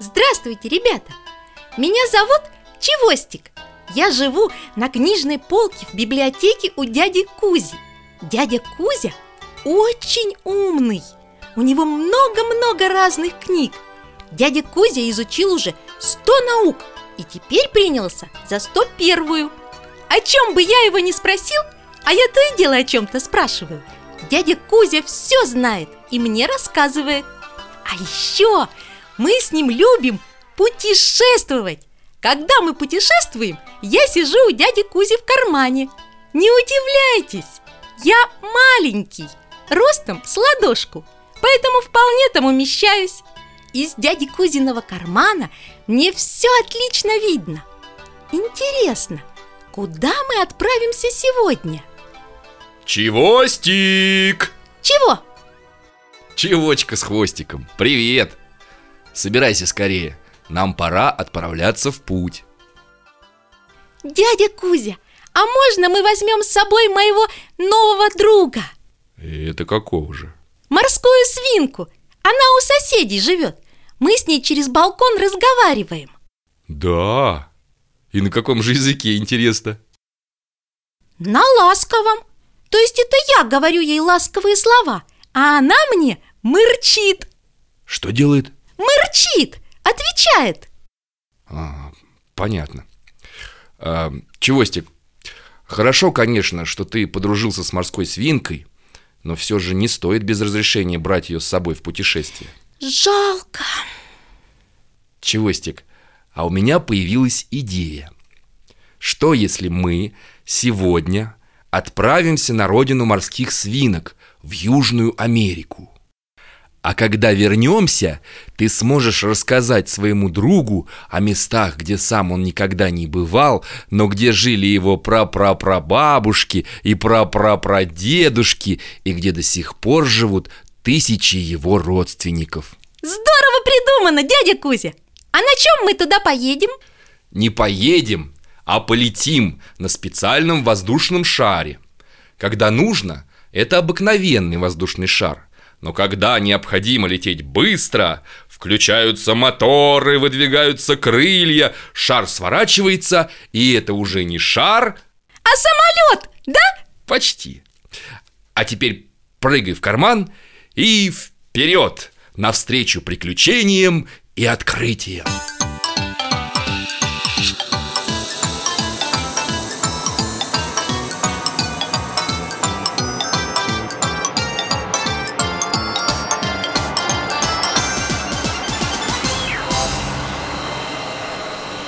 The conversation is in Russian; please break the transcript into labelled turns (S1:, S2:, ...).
S1: Здравствуйте, ребята! Меня зовут Чевостик. Я живу на книжной полке в библиотеке у дяди Кузи. Дядя Кузя очень умный. У него много-много разных книг. Дядя Кузя изучил уже 100 наук И теперь принялся за 101-ю О чем бы я его не спросил, а я то и дело о чем-то спрашиваю. Дядя Кузя все знает и мне рассказывает. А еще мы с ним любим путешествовать Когда мы путешествуем, я сижу у дяди Кузи в кармане Не удивляйтесь, я маленький, ростом с ладошку Поэтому вполне там умещаюсь Из дяди Кузиного кармана мне все отлично видно Интересно, куда мы отправимся сегодня?
S2: Чевостик!
S1: Чего?
S2: Чевочка с хвостиком, привет! Собирайся скорее, нам пора отправляться в путь
S1: Дядя Кузя, а можно мы возьмем с собой моего нового друга?
S2: Это какого же?
S1: Морскую свинку Она у соседей живет Мы с ней через балкон разговариваем
S2: Да, и на каком же языке, интересно?
S1: На ласковом То есть это я говорю ей ласковые слова А она мне мырчит
S2: Что делает?
S1: Мырчит, отвечает.
S2: А, понятно. А, Чевостик, хорошо, конечно, что ты подружился с морской свинкой Но все же не стоит без разрешения брать ее с собой в путешествие.
S1: Жалко.
S2: Чевостик, а у меня появилась идея. Что если мы сегодня отправимся на родину морских свинок в Южную Америку? А когда вернемся, ты сможешь рассказать своему другу о местах, где сам он никогда не бывал, но где жили его прапрапрабабушки и прапрапрадедушки, и где до сих пор живут тысячи его родственников.
S1: Здорово придумано, дядя Кузя А на чем мы туда поедем?
S2: Не поедем, а полетим на специальном воздушном шаре. Когда нужно, это обыкновенный воздушный шар. Но когда необходимо лететь быстро, включаются моторы, выдвигаются крылья, шар сворачивается, и это уже не шар,
S1: А самолет, да?
S2: почти. А теперь прыгай в карман и вперед, навстречу приключениям и открытиям.